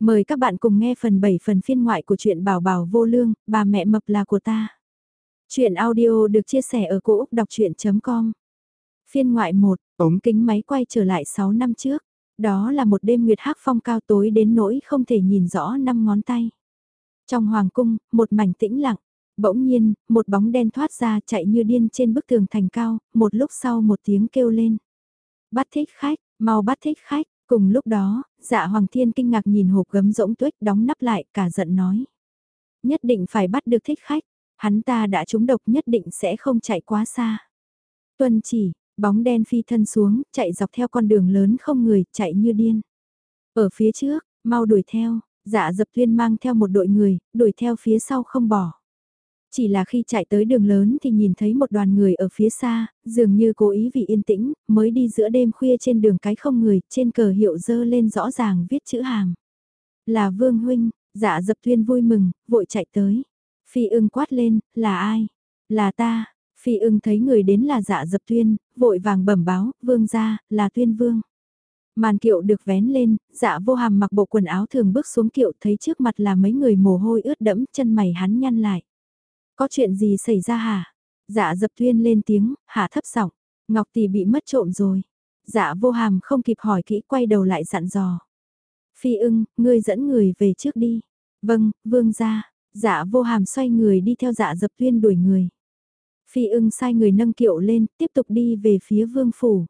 Mời các bạn cùng nghe phần 7 phần phiên ngoại của truyện Bảo Bảo Vô Lương, bà mẹ mập là của ta. Chuyện audio được chia sẻ ở cỗ đọc chuyện.com Phiên ngoại 1, ống kính máy quay trở lại 6 năm trước. Đó là một đêm nguyệt hắc phong cao tối đến nỗi không thể nhìn rõ năm ngón tay. Trong hoàng cung, một mảnh tĩnh lặng. Bỗng nhiên, một bóng đen thoát ra chạy như điên trên bức tường thành cao, một lúc sau một tiếng kêu lên. Bắt thích khách, mau bắt thích khách, Cùng lúc đó, dạ Hoàng Thiên kinh ngạc nhìn hộp gấm rỗng tuyết đóng nắp lại cả giận nói. Nhất định phải bắt được thích khách, hắn ta đã trúng độc nhất định sẽ không chạy quá xa. Tuân chỉ, bóng đen phi thân xuống, chạy dọc theo con đường lớn không người, chạy như điên. Ở phía trước, mau đuổi theo, dạ dập tuyên mang theo một đội người, đuổi theo phía sau không bỏ. Chỉ là khi chạy tới đường lớn thì nhìn thấy một đoàn người ở phía xa, dường như cố ý vì yên tĩnh, mới đi giữa đêm khuya trên đường cái không người, trên cờ hiệu dơ lên rõ ràng viết chữ hàng. Là Vương Huynh, dạ dập tuyên vui mừng, vội chạy tới. Phi ưng quát lên, là ai? Là ta. Phi ưng thấy người đến là dạ dập tuyên, vội vàng bẩm báo, vương ra, là tuyên vương. Màn kiệu được vén lên, dạ vô hàm mặc bộ quần áo thường bước xuống kiệu thấy trước mặt là mấy người mồ hôi ướt đẫm chân mày hắn nhăn lại. Có chuyện gì xảy ra hả? Dạ dập tuyên lên tiếng, hạ thấp giọng Ngọc tỷ bị mất trộm rồi. Dạ vô hàm không kịp hỏi kỹ quay đầu lại dặn dò. Phi ưng, ngươi dẫn người về trước đi. Vâng, vương ra. Dạ vô hàm xoay người đi theo dạ dập tuyên đuổi người. Phi ưng sai người nâng kiệu lên, tiếp tục đi về phía vương phủ.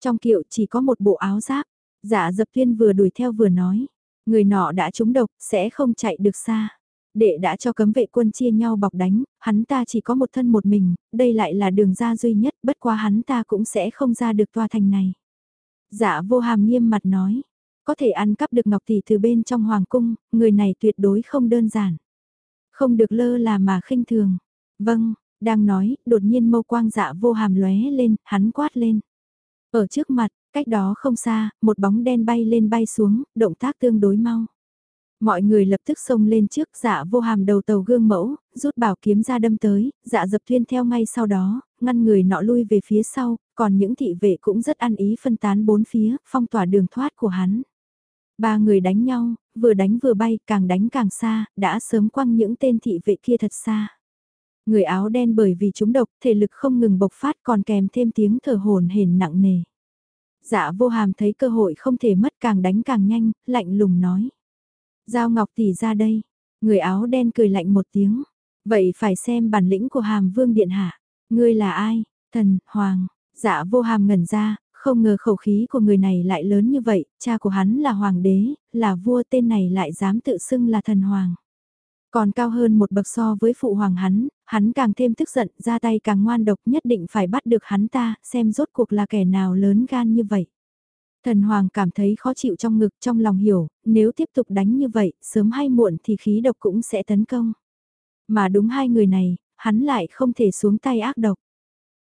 Trong kiệu chỉ có một bộ áo giáp. Dạ dập tuyên vừa đuổi theo vừa nói. Người nọ đã trúng độc, sẽ không chạy được xa đệ đã cho cấm vệ quân chia nhau bọc đánh, hắn ta chỉ có một thân một mình, đây lại là đường ra duy nhất, bất quá hắn ta cũng sẽ không ra được tòa thành này. Dạ vô hàm nghiêm mặt nói, có thể ăn cắp được ngọc tỷ từ bên trong hoàng cung, người này tuyệt đối không đơn giản. Không được lơ là mà khinh thường. Vâng, đang nói, đột nhiên mâu quang dạ vô hàm lóe lên, hắn quát lên. Ở trước mặt, cách đó không xa, một bóng đen bay lên bay xuống, động tác tương đối mau. Mọi người lập tức xông lên trước dạ vô hàm đầu tàu gương mẫu, rút bảo kiếm ra đâm tới, dạ dập thuyên theo ngay sau đó, ngăn người nọ lui về phía sau, còn những thị vệ cũng rất ăn ý phân tán bốn phía, phong tỏa đường thoát của hắn. Ba người đánh nhau, vừa đánh vừa bay, càng đánh càng xa, đã sớm quăng những tên thị vệ kia thật xa. Người áo đen bởi vì chúng độc, thể lực không ngừng bộc phát còn kèm thêm tiếng thở hồn hển nặng nề. Dạ vô hàm thấy cơ hội không thể mất càng đánh càng nhanh, lạnh lùng nói. Giao Ngọc tỷ ra đây. Người áo đen cười lạnh một tiếng. Vậy phải xem bản lĩnh của hàm vương điện hạ. Ngươi là ai? Thần, hoàng. Dạ vô hàm ngẩn ra, không ngờ khẩu khí của người này lại lớn như vậy, cha của hắn là hoàng đế, là vua tên này lại dám tự xưng là thần hoàng. Còn cao hơn một bậc so với phụ hoàng hắn, hắn càng thêm tức giận, ra tay càng ngoan độc nhất định phải bắt được hắn ta, xem rốt cuộc là kẻ nào lớn gan như vậy. Thần Hoàng cảm thấy khó chịu trong ngực trong lòng hiểu, nếu tiếp tục đánh như vậy, sớm hay muộn thì khí độc cũng sẽ tấn công. Mà đúng hai người này, hắn lại không thể xuống tay ác độc.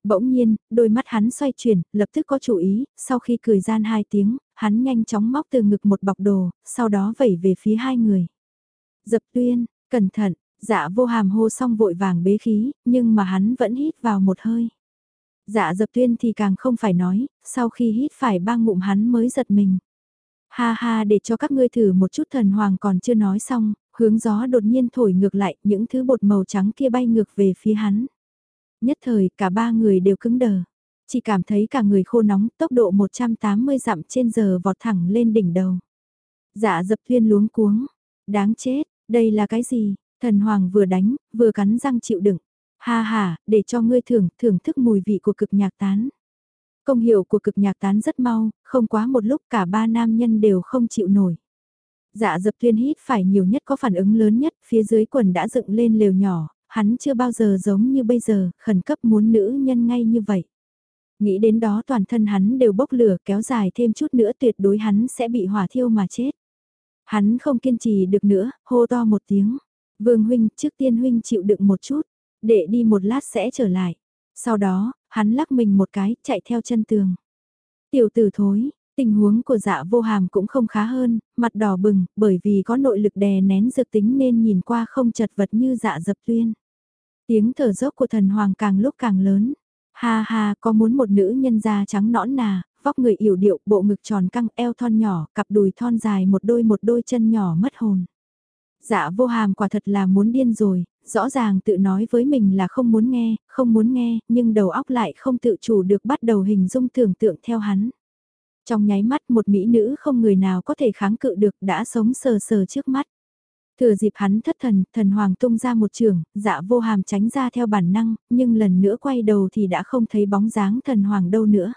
Bỗng nhiên, đôi mắt hắn xoay chuyển, lập tức có chủ ý, sau khi cười gian hai tiếng, hắn nhanh chóng móc từ ngực một bọc đồ, sau đó vẩy về phía hai người. Dập tuyên, cẩn thận, dạ vô hàm hô xong vội vàng bế khí, nhưng mà hắn vẫn hít vào một hơi. Dạ dập tuyên thì càng không phải nói, sau khi hít phải ba ngụm hắn mới giật mình. Ha ha để cho các ngươi thử một chút thần hoàng còn chưa nói xong, hướng gió đột nhiên thổi ngược lại những thứ bột màu trắng kia bay ngược về phía hắn. Nhất thời cả ba người đều cứng đờ. Chỉ cảm thấy cả người khô nóng tốc độ 180 dặm trên giờ vọt thẳng lên đỉnh đầu. Dạ dập tuyên luống cuống. Đáng chết, đây là cái gì? Thần hoàng vừa đánh, vừa cắn răng chịu đựng. Ha ha, để cho ngươi thưởng, thưởng thức mùi vị của cực nhạc tán. Công hiệu của cực nhạc tán rất mau, không quá một lúc cả ba nam nhân đều không chịu nổi. Dạ dập tuyên hít phải nhiều nhất có phản ứng lớn nhất, phía dưới quần đã dựng lên lều nhỏ, hắn chưa bao giờ giống như bây giờ, khẩn cấp muốn nữ nhân ngay như vậy. Nghĩ đến đó toàn thân hắn đều bốc lửa kéo dài thêm chút nữa tuyệt đối hắn sẽ bị hỏa thiêu mà chết. Hắn không kiên trì được nữa, hô to một tiếng. Vương huynh, trước tiên huynh chịu đựng một chút. Để đi một lát sẽ trở lại. Sau đó, hắn lắc mình một cái, chạy theo chân tường. Tiểu tử thối, tình huống của dạ vô hàm cũng không khá hơn, mặt đỏ bừng, bởi vì có nội lực đè nén dược tính nên nhìn qua không chật vật như dạ dập tuyên. Tiếng thở dốc của thần hoàng càng lúc càng lớn. Ha ha, có muốn một nữ nhân da trắng nõn nà, vóc người yểu điệu, bộ ngực tròn căng, eo thon nhỏ, cặp đùi thon dài một đôi một đôi chân nhỏ mất hồn. Dạ vô hàm quả thật là muốn điên rồi, rõ ràng tự nói với mình là không muốn nghe, không muốn nghe, nhưng đầu óc lại không tự chủ được bắt đầu hình dung tưởng tượng theo hắn. Trong nháy mắt một mỹ nữ không người nào có thể kháng cự được đã sống sờ sờ trước mắt. Thừa dịp hắn thất thần, thần hoàng tung ra một trường, dạ vô hàm tránh ra theo bản năng, nhưng lần nữa quay đầu thì đã không thấy bóng dáng thần hoàng đâu nữa.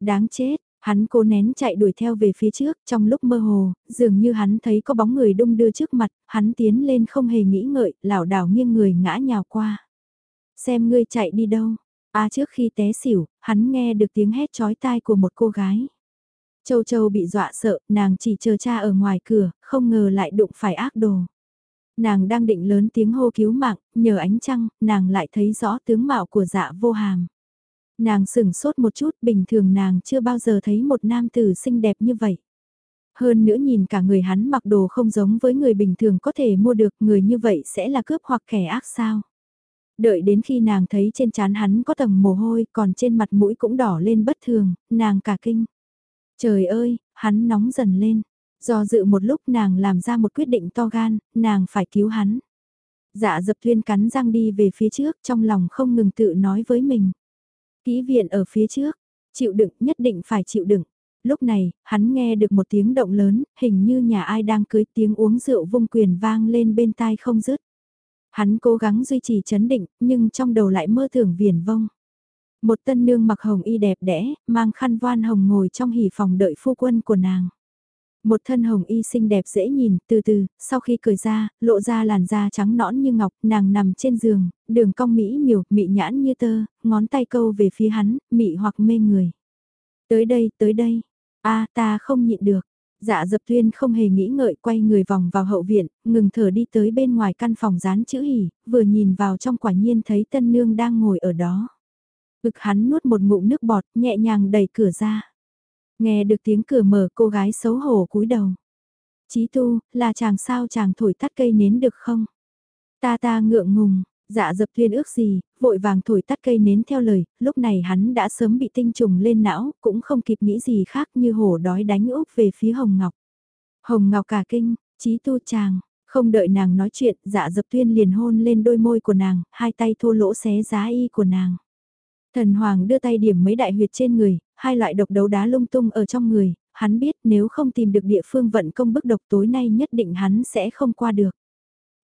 Đáng chết, hắn cố nén chạy đuổi theo về phía trước, trong lúc mơ hồ, dường như hắn thấy có bóng người đung đưa trước mặt, hắn tiến lên không hề nghĩ ngợi, lảo đảo nghiêng người ngã nhào qua. Xem ngươi chạy đi đâu, à trước khi té xỉu, hắn nghe được tiếng hét chói tai của một cô gái. Châu Châu bị dọa sợ, nàng chỉ chờ cha ở ngoài cửa, không ngờ lại đụng phải ác đồ. Nàng đang định lớn tiếng hô cứu mạng, nhờ ánh trăng, nàng lại thấy rõ tướng mạo của dạ vô hàm. Nàng sửng sốt một chút, bình thường nàng chưa bao giờ thấy một nam tử xinh đẹp như vậy. Hơn nữa nhìn cả người hắn mặc đồ không giống với người bình thường có thể mua được người như vậy sẽ là cướp hoặc kẻ ác sao. Đợi đến khi nàng thấy trên trán hắn có tầng mồ hôi còn trên mặt mũi cũng đỏ lên bất thường, nàng cả kinh. Trời ơi, hắn nóng dần lên. Do dự một lúc nàng làm ra một quyết định to gan, nàng phải cứu hắn. Dạ dập tuyên cắn răng đi về phía trước trong lòng không ngừng tự nói với mình. Kỹ viện ở phía trước, chịu đựng nhất định phải chịu đựng. Lúc này, hắn nghe được một tiếng động lớn, hình như nhà ai đang cưới tiếng uống rượu vung quyền vang lên bên tai không dứt. Hắn cố gắng duy trì chấn định, nhưng trong đầu lại mơ tưởng viền vông. Một tân nương mặc hồng y đẹp đẽ, mang khăn voan hồng ngồi trong hỉ phòng đợi phu quân của nàng. Một thân hồng y xinh đẹp dễ nhìn, từ từ, sau khi cười ra, lộ ra làn da trắng nõn như ngọc, nàng nằm trên giường, đường cong mỹ miều, mị nhãn như tơ, ngón tay câu về phía hắn, mị hoặc mê người. Tới đây, tới đây. a ta không nhịn được. Dạ dập tuyên không hề nghĩ ngợi quay người vòng vào hậu viện, ngừng thở đi tới bên ngoài căn phòng dán chữ hỉ, vừa nhìn vào trong quả nhiên thấy tân nương đang ngồi ở đó. Ngực hắn nuốt một ngụm nước bọt, nhẹ nhàng đẩy cửa ra. Nghe được tiếng cửa mở cô gái xấu hổ cúi đầu. Chí tu, là chàng sao chàng thổi tắt cây nến được không? Ta ta ngượng ngùng, dạ dập tuyên ước gì, vội vàng thổi tắt cây nến theo lời, lúc này hắn đã sớm bị tinh trùng lên não, cũng không kịp nghĩ gì khác như hổ đói đánh úp về phía Hồng Ngọc. Hồng Ngọc cả kinh, chí tu chàng, không đợi nàng nói chuyện, dạ dập tuyên liền hôn lên đôi môi của nàng, hai tay thô lỗ xé giá y của nàng. Thần Hoàng đưa tay điểm mấy đại huyệt trên người, hai loại độc đấu đá lung tung ở trong người, hắn biết nếu không tìm được địa phương vận công bức độc tối nay nhất định hắn sẽ không qua được.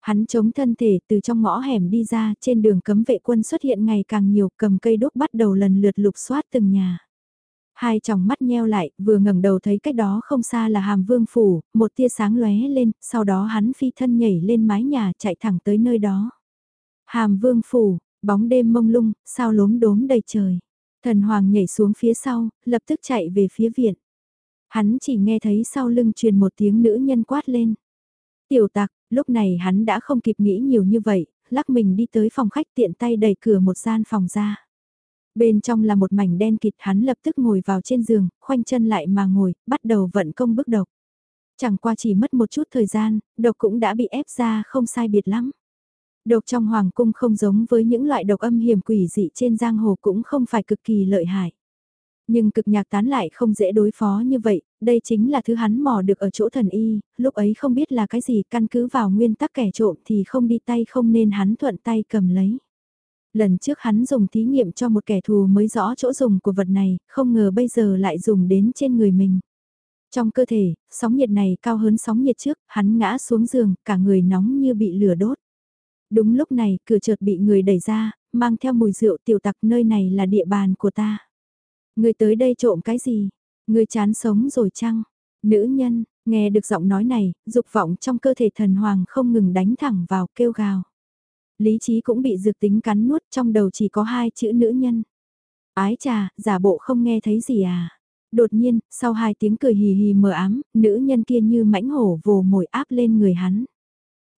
Hắn chống thân thể từ trong ngõ hẻm đi ra, trên đường cấm vệ quân xuất hiện ngày càng nhiều, cầm cây đốt bắt đầu lần lượt lục soát từng nhà. Hai tròng mắt nheo lại, vừa ngẩng đầu thấy cách đó không xa là hàm vương phủ, một tia sáng lóe lên, sau đó hắn phi thân nhảy lên mái nhà chạy thẳng tới nơi đó. Hàm vương phủ, Bóng đêm mông lung, sao lốm đốm đầy trời. Thần hoàng nhảy xuống phía sau, lập tức chạy về phía viện. Hắn chỉ nghe thấy sau lưng truyền một tiếng nữ nhân quát lên. Tiểu tặc, lúc này hắn đã không kịp nghĩ nhiều như vậy, lắc mình đi tới phòng khách tiện tay đẩy cửa một gian phòng ra. Bên trong là một mảnh đen kịt hắn lập tức ngồi vào trên giường, khoanh chân lại mà ngồi, bắt đầu vận công bức độc. Chẳng qua chỉ mất một chút thời gian, độc cũng đã bị ép ra không sai biệt lắm. Độc trong hoàng cung không giống với những loại độc âm hiểm quỷ dị trên giang hồ cũng không phải cực kỳ lợi hại. Nhưng cực nhạc tán lại không dễ đối phó như vậy, đây chính là thứ hắn mò được ở chỗ thần y, lúc ấy không biết là cái gì căn cứ vào nguyên tắc kẻ trộm thì không đi tay không nên hắn thuận tay cầm lấy. Lần trước hắn dùng thí nghiệm cho một kẻ thù mới rõ chỗ dùng của vật này, không ngờ bây giờ lại dùng đến trên người mình. Trong cơ thể, sóng nhiệt này cao hơn sóng nhiệt trước, hắn ngã xuống giường, cả người nóng như bị lửa đốt. Đúng lúc này, cửa chợt bị người đẩy ra, mang theo mùi rượu tiểu tặc nơi này là địa bàn của ta. Người tới đây trộm cái gì? Người chán sống rồi chăng? Nữ nhân, nghe được giọng nói này, dục vọng trong cơ thể thần hoàng không ngừng đánh thẳng vào kêu gào. Lý trí cũng bị dược tính cắn nuốt trong đầu chỉ có hai chữ nữ nhân. Ái trà, giả bộ không nghe thấy gì à? Đột nhiên, sau hai tiếng cười hì hì mờ ám, nữ nhân kia như mãnh hổ vồ mồi áp lên người hắn.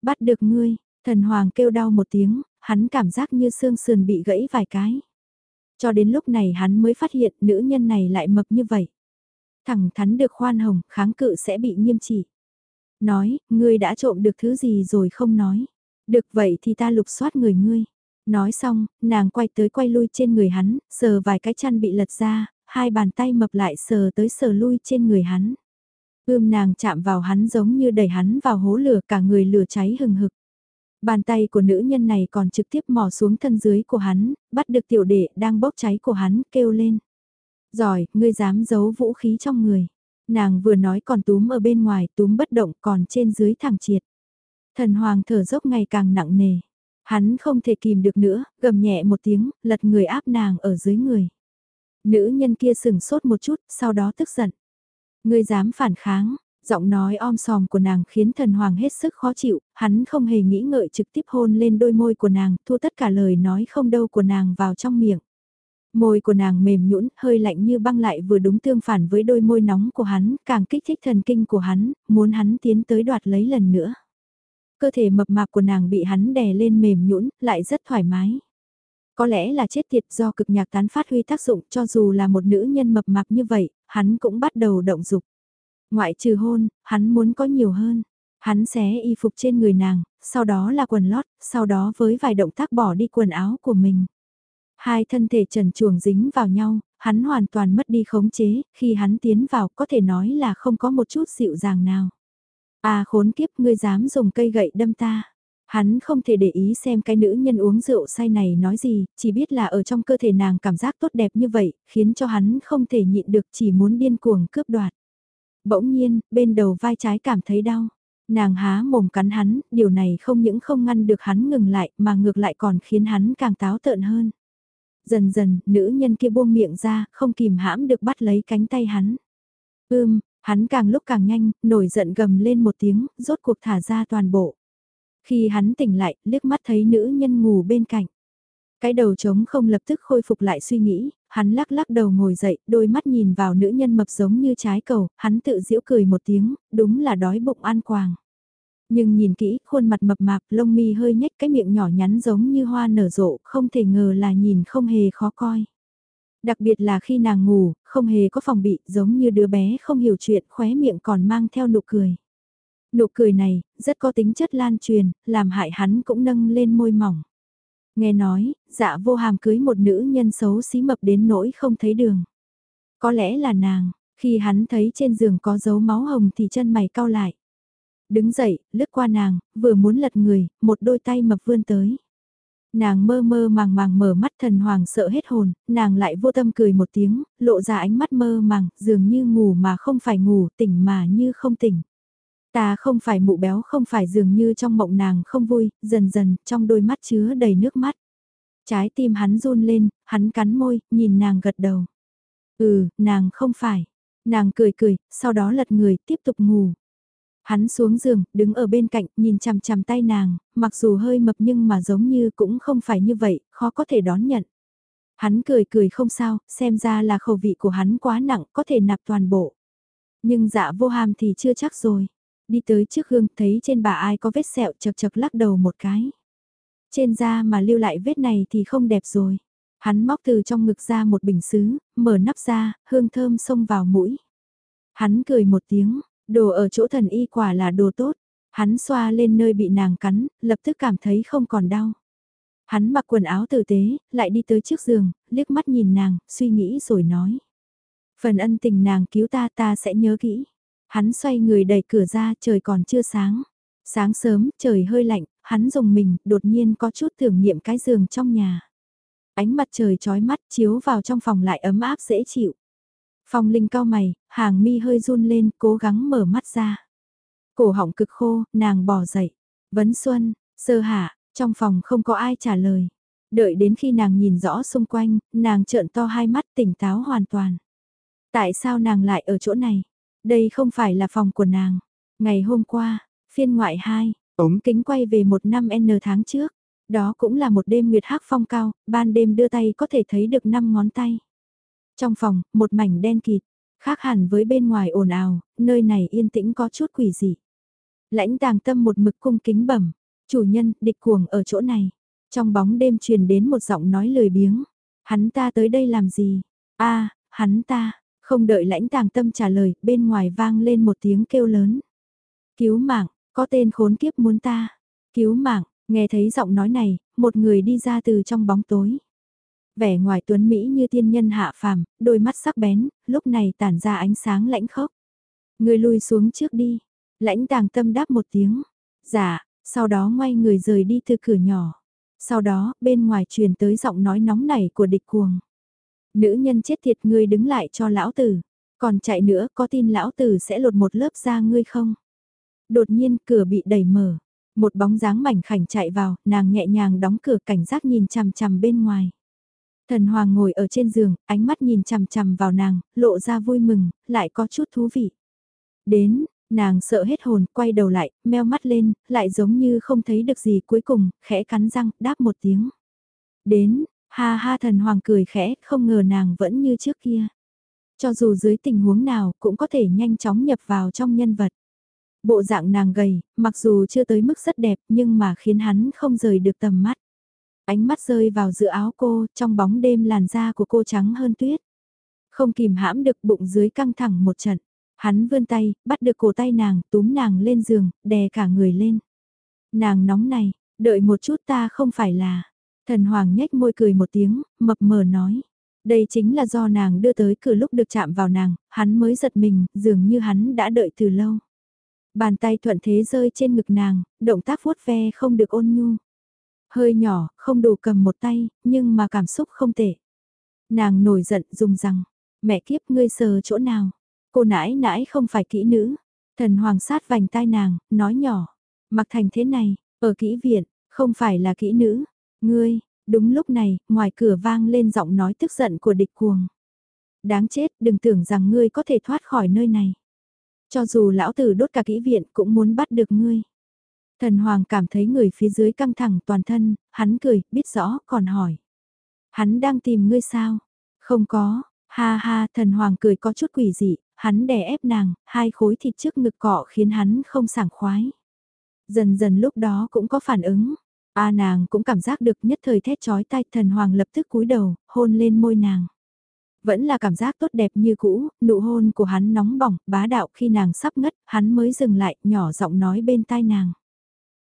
Bắt được ngươi, Thần Hoàng kêu đau một tiếng, hắn cảm giác như xương sườn bị gãy vài cái. Cho đến lúc này hắn mới phát hiện nữ nhân này lại mập như vậy. Thẳng thắn được khoan hồng, kháng cự sẽ bị nghiêm trị. Nói, ngươi đã trộm được thứ gì rồi không nói. Được vậy thì ta lục soát người ngươi. Nói xong, nàng quay tới quay lui trên người hắn, sờ vài cái chăn bị lật ra, hai bàn tay mập lại sờ tới sờ lui trên người hắn. Ươm nàng chạm vào hắn giống như đẩy hắn vào hố lửa cả người lửa cháy hừng hực. Bàn tay của nữ nhân này còn trực tiếp mò xuống thân dưới của hắn, bắt được tiểu đệ đang bốc cháy của hắn, kêu lên. Giỏi, ngươi dám giấu vũ khí trong người. Nàng vừa nói còn túm ở bên ngoài, túm bất động còn trên dưới thẳng triệt. Thần hoàng thở dốc ngày càng nặng nề. Hắn không thể kìm được nữa, gầm nhẹ một tiếng, lật người áp nàng ở dưới người. Nữ nhân kia sừng sốt một chút, sau đó tức giận. Ngươi dám phản kháng, giọng nói om sòm của nàng khiến thần hoàng hết sức khó chịu, hắn không hề nghĩ ngợi trực tiếp hôn lên đôi môi của nàng, thu tất cả lời nói không đâu của nàng vào trong miệng. Môi của nàng mềm nhũn, hơi lạnh như băng lại vừa đúng tương phản với đôi môi nóng của hắn, càng kích thích thần kinh của hắn, muốn hắn tiến tới đoạt lấy lần nữa. Cơ thể mập mạp của nàng bị hắn đè lên mềm nhũn, lại rất thoải mái. Có lẽ là chết tiệt do cực nhạc tán phát huy tác dụng cho dù là một nữ nhân mập mạp như vậy, hắn cũng bắt đầu động dục. Ngoại trừ hôn, hắn muốn có nhiều hơn. Hắn xé y phục trên người nàng, sau đó là quần lót, sau đó với vài động tác bỏ đi quần áo của mình. Hai thân thể trần chuồng dính vào nhau, hắn hoàn toàn mất đi khống chế, khi hắn tiến vào có thể nói là không có một chút dịu dàng nào. À khốn kiếp ngươi dám dùng cây gậy đâm ta. Hắn không thể để ý xem cái nữ nhân uống rượu say này nói gì, chỉ biết là ở trong cơ thể nàng cảm giác tốt đẹp như vậy, khiến cho hắn không thể nhịn được chỉ muốn điên cuồng cướp đoạt. Bỗng nhiên, bên đầu vai trái cảm thấy đau. Nàng há mồm cắn hắn, điều này không những không ngăn được hắn ngừng lại mà ngược lại còn khiến hắn càng táo tợn hơn. Dần dần, nữ nhân kia buông miệng ra, không kìm hãm được bắt lấy cánh tay hắn. Ưm, hắn càng lúc càng nhanh, nổi giận gầm lên một tiếng, rốt cuộc thả ra toàn bộ. Khi hắn tỉnh lại, liếc mắt thấy nữ nhân ngủ bên cạnh. Cái đầu trống không lập tức khôi phục lại suy nghĩ, hắn lắc lắc đầu ngồi dậy, đôi mắt nhìn vào nữ nhân mập giống như trái cầu, hắn tự giễu cười một tiếng, đúng là đói bụng ăn quàng. Nhưng nhìn kỹ, khuôn mặt mập mạp, lông mi hơi nhếch cái miệng nhỏ nhắn giống như hoa nở rộ, không thể ngờ là nhìn không hề khó coi. Đặc biệt là khi nàng ngủ, không hề có phòng bị, giống như đứa bé không hiểu chuyện, khóe miệng còn mang theo nụ cười. Nụ cười này, rất có tính chất lan truyền, làm hại hắn cũng nâng lên môi mỏng. Nghe nói, dạ vô hàm cưới một nữ nhân xấu xí mập đến nỗi không thấy đường. Có lẽ là nàng, khi hắn thấy trên giường có dấu máu hồng thì chân mày cau lại. Đứng dậy, lướt qua nàng, vừa muốn lật người, một đôi tay mập vươn tới. Nàng mơ mơ màng màng mở mắt thần hoàng sợ hết hồn, nàng lại vô tâm cười một tiếng, lộ ra ánh mắt mơ màng, dường như ngủ mà không phải ngủ, tỉnh mà như không tỉnh. Ta không phải mụ béo không phải dường như trong mộng nàng không vui, dần dần, trong đôi mắt chứa đầy nước mắt. Trái tim hắn run lên, hắn cắn môi, nhìn nàng gật đầu. Ừ, nàng không phải. Nàng cười cười, sau đó lật người, tiếp tục ngủ. Hắn xuống giường, đứng ở bên cạnh, nhìn chằm chằm tay nàng, mặc dù hơi mập nhưng mà giống như cũng không phải như vậy, khó có thể đón nhận. Hắn cười cười không sao, xem ra là khẩu vị của hắn quá nặng, có thể nạp toàn bộ. Nhưng dạ vô hàm thì chưa chắc rồi. Đi tới trước gương thấy trên bà ai có vết sẹo chật chật lắc đầu một cái. Trên da mà lưu lại vết này thì không đẹp rồi. Hắn móc từ trong ngực ra một bình xứ, mở nắp ra, hương thơm xông vào mũi. Hắn cười một tiếng, đồ ở chỗ thần y quả là đồ tốt. Hắn xoa lên nơi bị nàng cắn, lập tức cảm thấy không còn đau. Hắn mặc quần áo tử tế, lại đi tới trước giường, liếc mắt nhìn nàng, suy nghĩ rồi nói. Phần ân tình nàng cứu ta ta sẽ nhớ kỹ. Hắn xoay người đẩy cửa ra trời còn chưa sáng. Sáng sớm, trời hơi lạnh, hắn dùng mình, đột nhiên có chút tưởng niệm cái giường trong nhà. Ánh mặt trời chói mắt chiếu vào trong phòng lại ấm áp dễ chịu. Phong Linh cao mày, hàng mi hơi run lên, cố gắng mở mắt ra. Cổ họng cực khô, nàng bò dậy. Vấn Xuân, sơ hạ, trong phòng không có ai trả lời. Đợi đến khi nàng nhìn rõ xung quanh, nàng trợn to hai mắt tỉnh táo hoàn toàn. Tại sao nàng lại ở chỗ này? Đây không phải là phòng của nàng. Ngày hôm qua, phiên ngoại 2, ống kính quay về một năm N tháng trước. Đó cũng là một đêm nguyệt hắc phong cao, ban đêm đưa tay có thể thấy được 5 ngón tay. Trong phòng, một mảnh đen kịt, khác hẳn với bên ngoài ồn ào, nơi này yên tĩnh có chút quỷ dị. Lãnh tàng tâm một mực cung kính bẩm, chủ nhân, địch cuồng ở chỗ này. Trong bóng đêm truyền đến một giọng nói lười biếng. Hắn ta tới đây làm gì? a hắn ta, không đợi lãnh tàng tâm trả lời, bên ngoài vang lên một tiếng kêu lớn. Cứu mạng, có tên khốn kiếp muốn ta. Cứu mạng, nghe thấy giọng nói này, một người đi ra từ trong bóng tối. Vẻ ngoài tuấn Mỹ như tiên nhân hạ phàm, đôi mắt sắc bén, lúc này tản ra ánh sáng lãnh khốc. Người lùi xuống trước đi. Lãnh tàng tâm đáp một tiếng. Dạ, sau đó ngoay người rời đi từ cửa nhỏ. Sau đó, bên ngoài truyền tới giọng nói nóng nảy của địch cuồng. Nữ nhân chết thiệt ngươi đứng lại cho lão tử. Còn chạy nữa có tin lão tử sẽ lột một lớp da ngươi không? Đột nhiên cửa bị đẩy mở. Một bóng dáng mảnh khảnh chạy vào, nàng nhẹ nhàng đóng cửa cảnh giác nhìn chằm chằm bên ngoài. Thần Hoàng ngồi ở trên giường, ánh mắt nhìn chằm chằm vào nàng, lộ ra vui mừng, lại có chút thú vị. Đến, nàng sợ hết hồn, quay đầu lại, meo mắt lên, lại giống như không thấy được gì cuối cùng, khẽ cắn răng, đáp một tiếng. Đến, ha ha thần Hoàng cười khẽ, không ngờ nàng vẫn như trước kia. Cho dù dưới tình huống nào cũng có thể nhanh chóng nhập vào trong nhân vật. Bộ dạng nàng gầy, mặc dù chưa tới mức rất đẹp nhưng mà khiến hắn không rời được tầm mắt. Ánh mắt rơi vào giữa áo cô, trong bóng đêm làn da của cô trắng hơn tuyết. Không kìm hãm được bụng dưới căng thẳng một trận. Hắn vươn tay, bắt được cổ tay nàng, túm nàng lên giường, đè cả người lên. Nàng nóng này, đợi một chút ta không phải là... Thần Hoàng nhếch môi cười một tiếng, mập mờ nói. Đây chính là do nàng đưa tới cửa lúc được chạm vào nàng, hắn mới giật mình, dường như hắn đã đợi từ lâu. Bàn tay thuận thế rơi trên ngực nàng, động tác vuốt ve không được ôn nhu. Hơi nhỏ, không đủ cầm một tay, nhưng mà cảm xúc không tệ. Nàng nổi giận dùng rằng, mẹ kiếp ngươi sờ chỗ nào. Cô nãi nãi không phải kỹ nữ. Thần hoàng sát vành tai nàng, nói nhỏ. Mặc thành thế này, ở kỹ viện, không phải là kỹ nữ. Ngươi, đúng lúc này, ngoài cửa vang lên giọng nói tức giận của địch cuồng. Đáng chết, đừng tưởng rằng ngươi có thể thoát khỏi nơi này. Cho dù lão tử đốt cả kỹ viện cũng muốn bắt được ngươi. Thần Hoàng cảm thấy người phía dưới căng thẳng toàn thân, hắn cười, biết rõ, còn hỏi. Hắn đang tìm ngươi sao? Không có, ha ha, thần Hoàng cười có chút quỷ dị, hắn đè ép nàng, hai khối thịt trước ngực cọ khiến hắn không sảng khoái. Dần dần lúc đó cũng có phản ứng, a nàng cũng cảm giác được nhất thời thét chói tai thần Hoàng lập tức cúi đầu, hôn lên môi nàng. Vẫn là cảm giác tốt đẹp như cũ, nụ hôn của hắn nóng bỏng, bá đạo khi nàng sắp ngất, hắn mới dừng lại, nhỏ giọng nói bên tai nàng.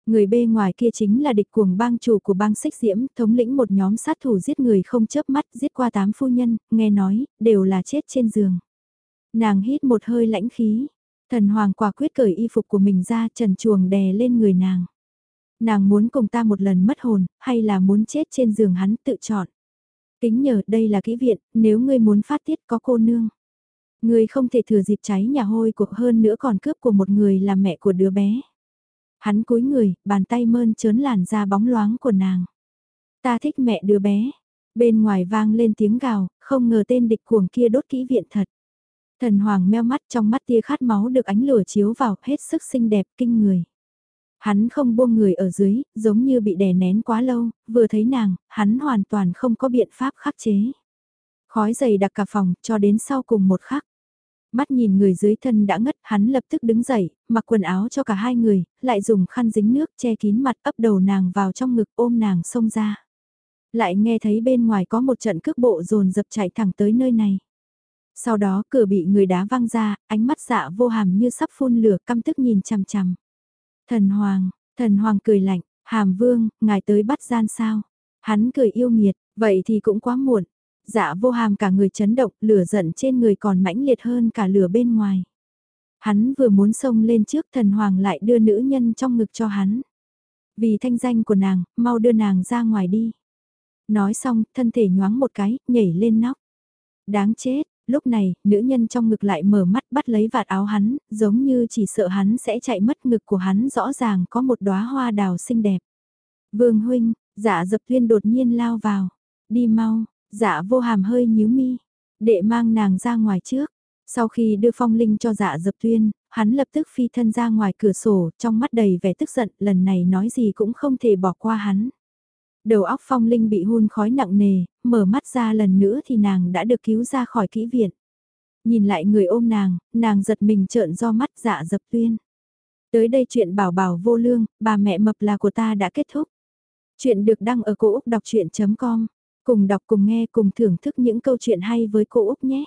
Người bê ngoài kia chính là địch cuồng bang chủ của bang xích diễm, thống lĩnh một nhóm sát thủ giết người không chớp mắt, giết qua tám phu nhân, nghe nói, đều là chết trên giường. Nàng hít một hơi lãnh khí, thần hoàng quả quyết cởi y phục của mình ra trần chuồng đè lên người nàng. Nàng muốn cùng ta một lần mất hồn, hay là muốn chết trên giường hắn tự chọn. Kính nhờ đây là kỹ viện, nếu ngươi muốn phát tiết có cô nương. Ngươi không thể thừa dịp cháy nhà hôi cuộc hơn nữa còn cướp của một người là mẹ của đứa bé. Hắn cúi người, bàn tay mơn trớn làn da bóng loáng của nàng. Ta thích mẹ đứa bé. Bên ngoài vang lên tiếng gào, không ngờ tên địch cuồng kia đốt kỹ viện thật. Thần hoàng meo mắt trong mắt tia khát máu được ánh lửa chiếu vào hết sức xinh đẹp kinh người. Hắn không buông người ở dưới, giống như bị đè nén quá lâu, vừa thấy nàng, hắn hoàn toàn không có biện pháp khắc chế. Khói dày đặc cả phòng, cho đến sau cùng một khắc. Mắt nhìn người dưới thân đã ngất, hắn lập tức đứng dậy, mặc quần áo cho cả hai người, lại dùng khăn dính nước che kín mặt ấp đầu nàng vào trong ngực ôm nàng xông ra. Lại nghe thấy bên ngoài có một trận cước bộ dồn dập chạy thẳng tới nơi này. Sau đó cửa bị người đá văng ra, ánh mắt dạ vô hàm như sắp phun lửa căm tức nhìn chằm chằm. Thần Hoàng, thần Hoàng cười lạnh, hàm vương, ngài tới bắt gian sao? Hắn cười yêu nghiệt, vậy thì cũng quá muộn. Dạ vô hàm cả người chấn động, lửa giận trên người còn mãnh liệt hơn cả lửa bên ngoài. Hắn vừa muốn xông lên trước thần hoàng lại đưa nữ nhân trong ngực cho hắn. Vì thanh danh của nàng, mau đưa nàng ra ngoài đi. Nói xong, thân thể nhoáng một cái, nhảy lên nóc. Đáng chết, lúc này, nữ nhân trong ngực lại mở mắt bắt lấy vạt áo hắn, giống như chỉ sợ hắn sẽ chạy mất ngực của hắn rõ ràng có một đóa hoa đào xinh đẹp. Vương huynh, dạ dập tuyên đột nhiên lao vào. Đi mau, dạ vô hàm hơi nhíu mi. Đệ mang nàng ra ngoài trước. Sau khi đưa phong linh cho dạ dập tuyên, hắn lập tức phi thân ra ngoài cửa sổ, trong mắt đầy vẻ tức giận, lần này nói gì cũng không thể bỏ qua hắn. Đầu óc phong linh bị hun khói nặng nề, mở mắt ra lần nữa thì nàng đã được cứu ra khỏi kỹ viện. Nhìn lại người ôm nàng, nàng giật mình trợn do mắt dạ dập tuyên. Tới đây chuyện bảo bảo vô lương, bà mẹ mập là của ta đã kết thúc. Chuyện được đăng ở cổ Úc đọc chuyện.com. Cùng đọc cùng nghe cùng thưởng thức những câu chuyện hay với cô Úc nhé.